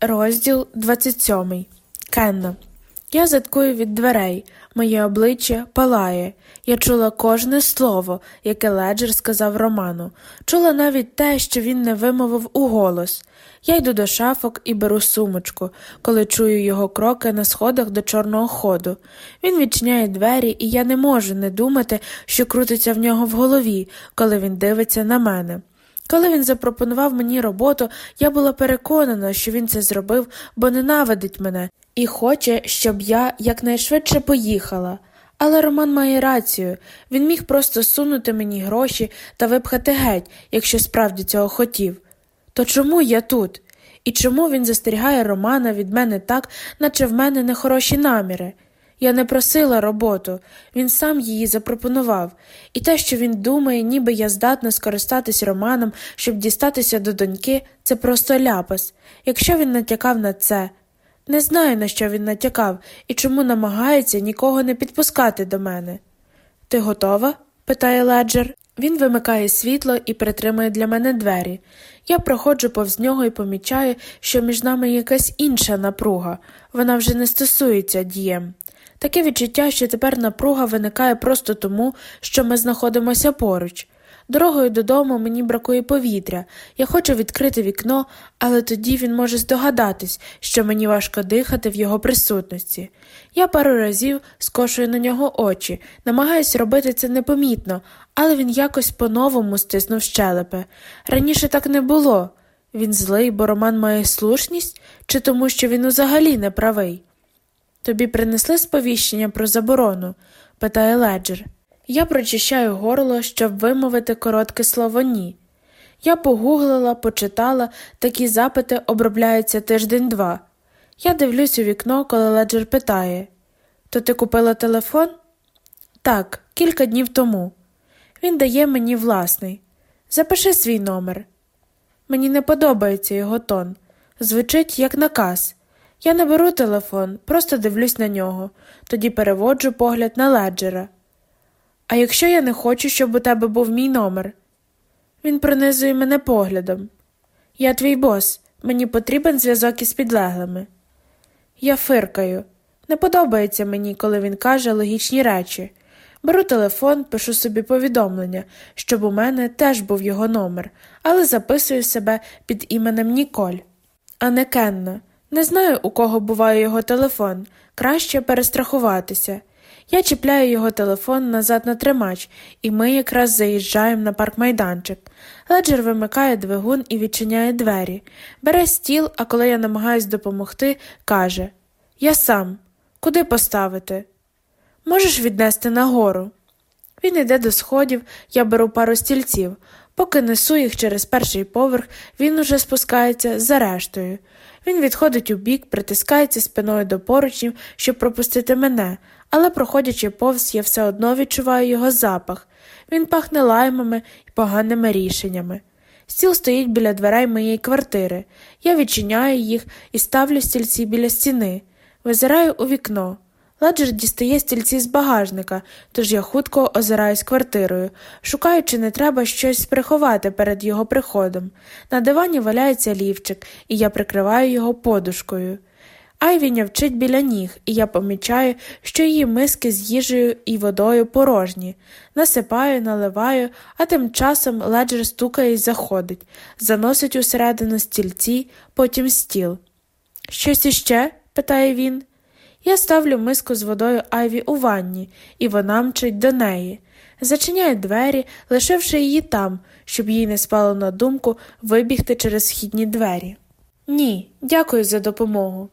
Розділ 27. Кенна. Я заткую від дверей. Моє обличчя палає. Я чула кожне слово, яке Леджер сказав Роману. Чула навіть те, що він не вимовив у голос. Я йду до шафок і беру сумочку, коли чую його кроки на сходах до чорного ходу. Він відчиняє двері, і я не можу не думати, що крутиться в нього в голові, коли він дивиться на мене. Коли він запропонував мені роботу, я була переконана, що він це зробив, бо ненавидить мене і хоче, щоб я якнайшвидше поїхала. Але Роман має рацію він міг просто сунути мені гроші та випхати геть, якщо справді цього хотів. То чому я тут? І чому він застерігає Романа від мене так, наче в мене нехороші наміри? Я не просила роботу, він сам її запропонував, і те, що він думає, ніби я здатна скористатись романом, щоб дістатися до доньки, це просто ляпас. Якщо він натякав на це, не знаю, на що він натякав і чому намагається нікого не підпускати до мене. Ти готова? питає Леджер. Він вимикає світло і притримує для мене двері. Я проходжу повз нього і помічаю, що між нами якась інша напруга, вона вже не стосується дієм. Таке відчуття, що тепер напруга виникає просто тому, що ми знаходимося поруч. Дорогою додому мені бракує повітря, я хочу відкрити вікно, але тоді він може здогадатись, що мені важко дихати в його присутності. Я пару разів скошую на нього очі, намагаюсь робити це непомітно, але він якось по-новому стиснув щелепи. Раніше так не було. Він злий, бо Роман має слушність, чи тому, що він взагалі не правий. Тобі принесли сповіщення про заборону? питає Леджер. Я прочищаю горло, щоб вимовити коротке слово ні. Я погуглила, почитала, такі запити обробляються тиждень-два. Я дивлюсь у вікно, коли Леджер питає То ти купила телефон? Так, кілька днів тому. Він дає мені власний. Запиши свій номер. Мені не подобається його тон. Звучить як наказ. Я не беру телефон, просто дивлюсь на нього, тоді переводжу погляд на леджера. А якщо я не хочу, щоб у тебе був мій номер? Він пронизує мене поглядом. Я твій бос, мені потрібен зв'язок із підлеглими. Я фиркаю. Не подобається мені, коли він каже логічні речі. Беру телефон, пишу собі повідомлення, щоб у мене теж був його номер, але записую себе під іменем Ніколь, а не Кенна. Не знаю, у кого буває його телефон, краще перестрахуватися. Я чіпляю його телефон назад на тримач, і ми якраз заїжджаємо на паркмайданчик. Леджер вимикає двигун і відчиняє двері, бере стіл, а коли я намагаюсь допомогти, каже Я сам. Куди поставити? Можеш віднести нагору. Він йде до сходів, я беру пару стільців. Поки несу їх через перший поверх, він уже спускається за рештою. Він відходить у бік, притискається спиною до поручнів, щоб пропустити мене, але, проходячи повз, я все одно відчуваю його запах. Він пахне лаймами і поганими рішеннями. Стіл стоїть біля дверей моєї квартири. Я відчиняю їх і ставлю стільці біля стіни, визираю у вікно. Ладжер дістає стільці з багажника, тож я хутко озираюсь квартирою, шукаю, чи не треба щось приховати перед його приходом. На дивані валяється лівчик, і я прикриваю його подушкою. Айві нявчить біля ніг, і я помічаю, що її миски з їжею і водою порожні. Насипаю, наливаю, а тим часом леджер стукає і заходить, заносить усередину стільці, потім стіл. Щось іще? питає він. Я ставлю миску з водою Айві у ванні, і вона мчить до неї. Зачиняю двері, лишивши її там, щоб їй не спало на думку вибігти через східні двері. Ні, дякую за допомогу.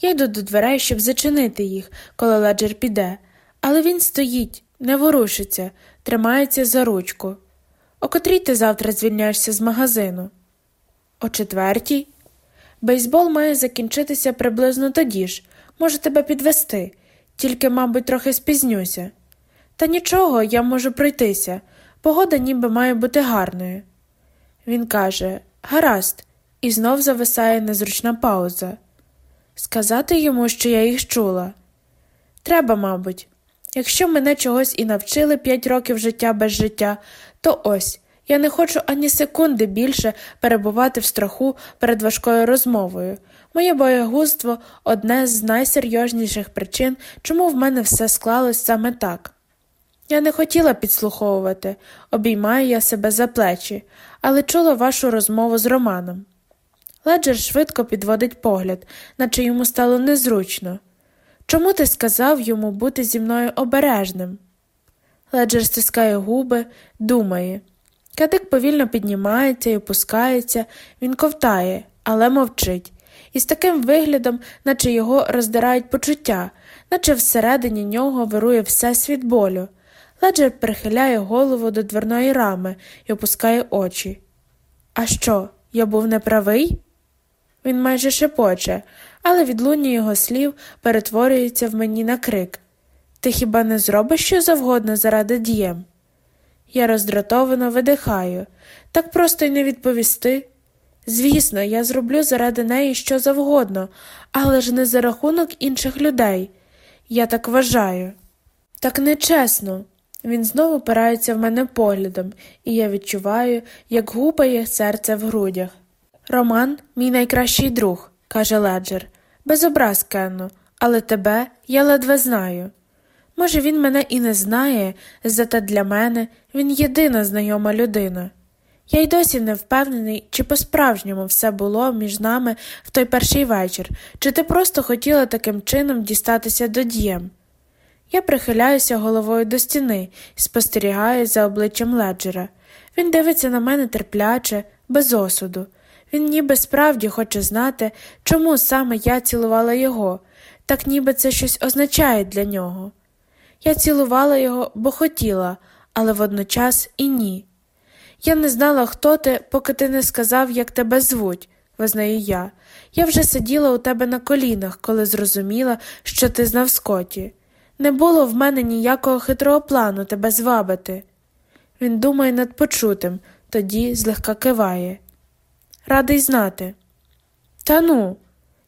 Я йду до дверей, щоб зачинити їх, коли леджер піде, але він стоїть, не ворушиться, тримається за ручку. О котрій ти завтра звільняєшся з магазину? О четвертій. Бейсбол має закінчитися приблизно тоді ж. Може тебе підвести, тільки, мабуть, трохи спізнюся. Та нічого, я можу пройтися. Погода ніби має бути гарною. Він каже Гаразд, і знов зависає незручна пауза. Сказати йому, що я їх чула. Треба, мабуть. Якщо мене чогось і навчили п'ять років життя без життя, то ось Я не хочу ані секунди більше перебувати в страху перед важкою розмовою. Моє боягузтво одне з найсерйозніших причин, чому в мене все склалось саме так. Я не хотіла підслуховувати, обіймаю я себе за плечі, але чула вашу розмову з Романом. Леджер швидко підводить погляд, наче йому стало незручно. Чому ти сказав йому бути зі мною обережним? Леджер стискає губи, думає. Кадик повільно піднімається і опускається, він ковтає, але мовчить, і з таким виглядом, наче його роздирають почуття, наче всередині нього вирує всесвіт болю. Леджер прихиляє голову до дверної рами і опускає очі. А що, я був неправий? Він майже шепоче, але відлуння його слів перетворюється в мені на крик. Ти хіба не зробиш що завгодно заради дієм? Я роздратовано видихаю, так просто й не відповісти. Звісно, я зроблю заради неї що завгодно, але ж не за рахунок інших людей. Я так вважаю. Так нечесно. Він знову опирається в мене поглядом, і я відчуваю, як гупає серце в грудях. Роман, мій найкращий друг, каже Леджер, без образ Кенну, але тебе я ледве знаю. Може, він мене і не знає, зате для мене він єдина знайома людина. Я й досі не впевнений, чи по-справжньому все було між нами в той перший вечір, чи ти просто хотіла таким чином дістатися до дієм. Я прихиляюся головою до стіни і спостерігаю за обличчям леджера. Він дивиться на мене терпляче, без осуду. Він ніби справді хоче знати, чому саме я цілувала його, так ніби це щось означає для нього. Я цілувала його, бо хотіла, але водночас і ні. Я не знала, хто ти, поки ти не сказав, як тебе звуть, визнаю я. Я вже сиділа у тебе на колінах, коли зрозуміла, що ти знав Скоті. Не було в мене ніякого хитрого плану тебе звабити. Він думає над почутим, тоді злегка киває. Радий знати. Та ну,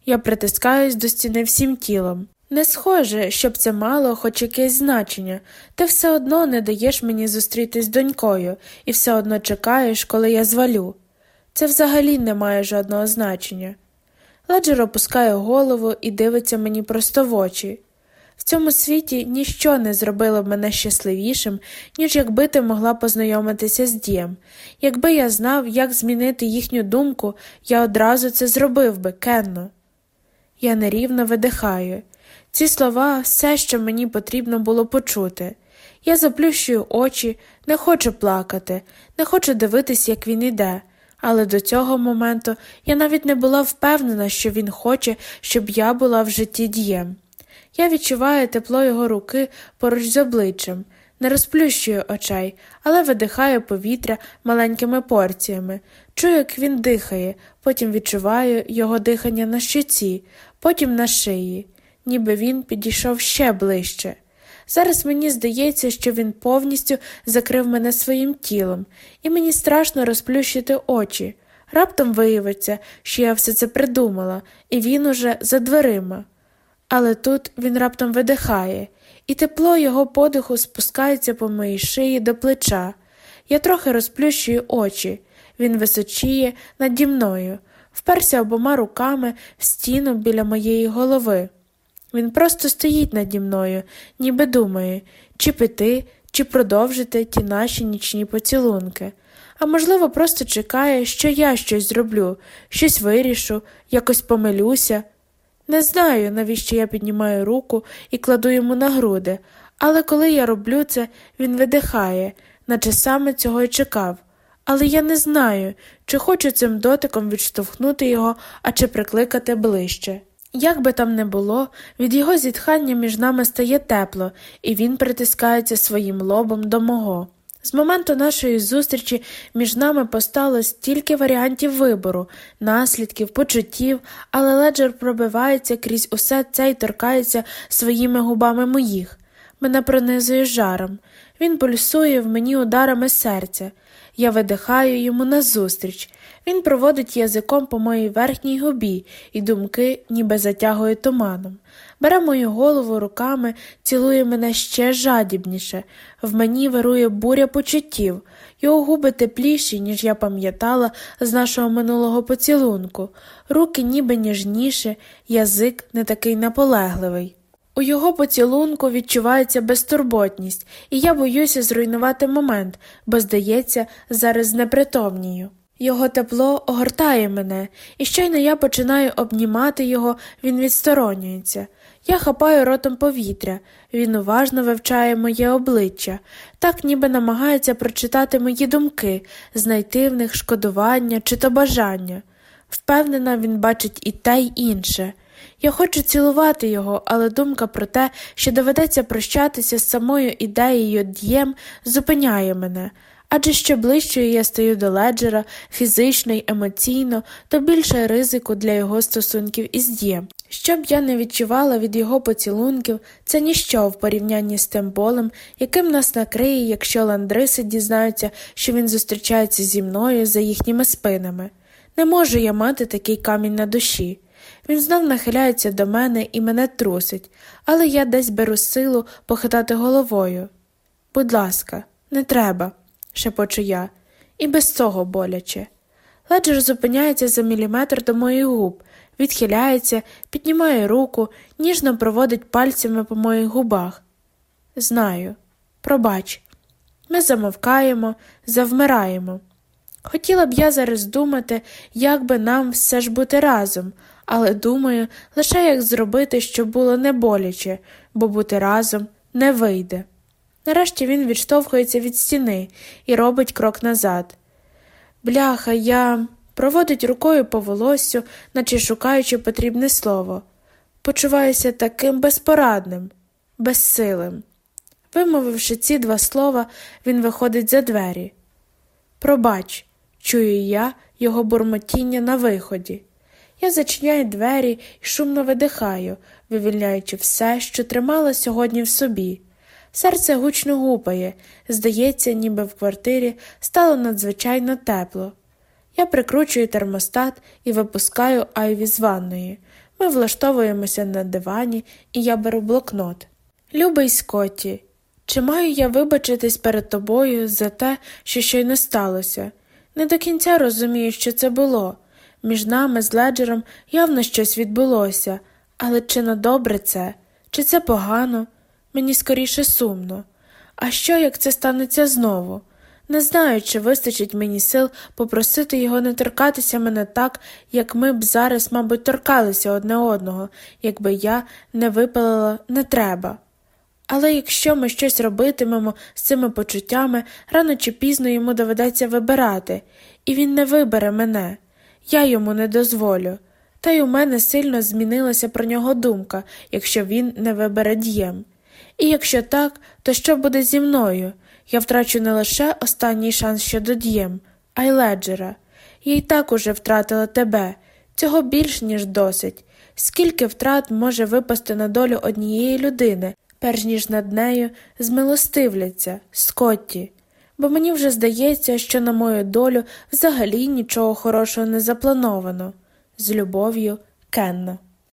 я притискаюсь до стіни всім тілом. Не схоже, щоб це мало хоч якесь значення, ти все одно не даєш мені зустрітись з донькою і все одно чекаєш, коли я звалю. Це взагалі не має жодного значення. Леджер опускає голову і дивиться мені просто в очі. В цьому світі ніщо не зробило б мене щасливішим, ніж якби ти могла познайомитися з дієм. Якби я знав, як змінити їхню думку, я одразу це зробив би, Кенно. Я нерівно видихаю. Ці слова все, що мені потрібно було почути. Я заплющую очі, не хочу плакати, не хочу дивитись, як він іде, але до цього моменту я навіть не була впевнена, що він хоче, щоб я була в житті дієм. Я відчуваю тепло його руки поруч з обличчям, не розплющую очей, але видихаю повітря маленькими порціями, чую, як він дихає, потім відчуваю його дихання на щоці, потім на шиї, ніби він підійшов ще ближче. Зараз мені здається, що він повністю закрив мене своїм тілом, і мені страшно розплющити очі. Раптом виявиться, що я все це придумала, і він уже за дверима. Але тут він раптом видихає, і тепло його подиху спускається по моїй шиї до плеча. Я трохи розплющую очі, він височіє наді мною, вперся обома руками в стіну біля моєї голови. Він просто стоїть наді мною, ніби думає, чи піти, чи продовжити ті наші нічні поцілунки. А можливо, просто чекає, що я щось зроблю, щось вирішу, якось помилюся. Не знаю, навіщо я піднімаю руку і кладу йому на груди, але коли я роблю це, він видихає, наче саме цього й чекав. Але я не знаю, чи хочу цим дотиком відштовхнути його, а чи прикликати ближче. Як би там не було, від його зітхання між нами стає тепло, і він притискається своїм лобом до мого. З моменту нашої зустрічі між нами постало стільки варіантів вибору, наслідків, почуттів, але леджер пробивається крізь усе це й торкається своїми губами моїх. Мене пронизує жаром. Він пульсує в мені ударами серця. Я видихаю йому назустріч. Він проводить язиком по моїй верхній губі, і думки ніби затягує туманом. Бере мою голову руками, цілує мене ще жадібніше. В мені вирує буря почуттів, його губи тепліші, ніж я пам'ятала з нашого минулого поцілунку, руки ніби ніжніше, язик не такий наполегливий. У його поцілунку відчувається безтурботність, і я боюся зруйнувати момент, бо, здається, зараз знепритомнію. Його тепло огортає мене, і щойно я починаю обнімати його, він відсторонюється. Я хапаю ротом повітря, він уважно вивчає моє обличчя, так ніби намагається прочитати мої думки, знайти в них шкодування чи то бажання. Впевнена, він бачить і те й інше. Я хочу цілувати його, але думка про те, що доведеться прощатися з самою ідеєю д'єм, зупиняє мене. Адже що ближчою я стаю до леджера фізично й емоційно, то більше ризику для його стосунків із дієм. Що б я не відчувала від його поцілунків, це ніщо в порівнянні з тим болем, яким нас накриє, якщо ландриси дізнаються, що він зустрічається зі мною за їхніми спинами. Не можу я мати такий камінь на душі. Він знов нахиляється до мене і мене трусить, але я десь беру силу похитати головою. Будь ласка, не треба, шепочу я, і без цього боляче. Леджер зупиняється за міліметр до моїх губ, відхиляється, піднімає руку, ніжно проводить пальцями по моїх губах. Знаю, пробач. Ми замовкаємо, завмираємо. Хотіла б я зараз думати, як би нам все ж бути разом, але думаю, лише як зробити, щоб було не боляче, бо бути разом не вийде. Нарешті він відштовхується від стіни і робить крок назад. Бляха, я проводить рукою по волоссю, наче шукаючи потрібне слово. Почуваюся таким безпорадним, безсилим. Вимовивши ці два слова, він виходить за двері. Пробач, чую я його бурмотіння на виході. Я зачиняю двері і шумно видихаю, вивільняючи все, що тримала сьогодні в собі. Серце гучно гупає, здається, ніби в квартирі стало надзвичайно тепло. Я прикручую термостат і випускаю Айві з ванної. Ми влаштовуємося на дивані, і я беру блокнот. Любий Скотті, чи маю я вибачитись перед тобою за те, що щойно сталося? Не до кінця розумію, що це було. Між нами з леджером явно щось відбулося, але чи на добре це, чи це погано? Мені скоріше сумно. А що, як це станеться знову? Не знаю, чи вистачить мені сил попросити його не торкатися мене так, як ми б зараз, мабуть, торкалися одне одного, якби я не випалила не треба. Але якщо ми щось робитимемо з цими почуттями, рано чи пізно йому доведеться вибирати, і він не вибере мене. Я йому не дозволю. Та й у мене сильно змінилася про нього думка, якщо він не вибере дієм. І якщо так, то що буде зі мною? Я втрачу не лише останній шанс щодо дієм, а й леджера. Я й так уже втратила тебе, цього більш, ніж досить. Скільки втрат може випасти на долю однієї людини, перш ніж над нею змилостивляться, Скотті, бо мені вже здається, що на мою долю взагалі нічого хорошого не заплановано. З любов'ю, Кенна.